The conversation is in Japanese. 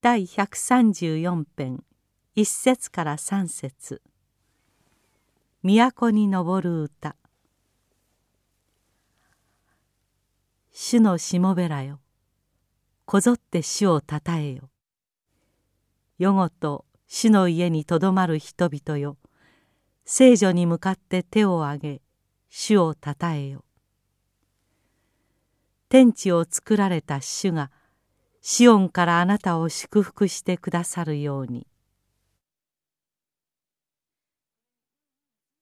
第134編一節から三節。都に昇る歌。主のしもべらよ。こぞって主をたたえよ。夜ごと主の家にとどまる人々よ。聖女に向かって手を挙げ主をたたえよ。天地を作られた主がシオンからあなたを祝福してくださるように。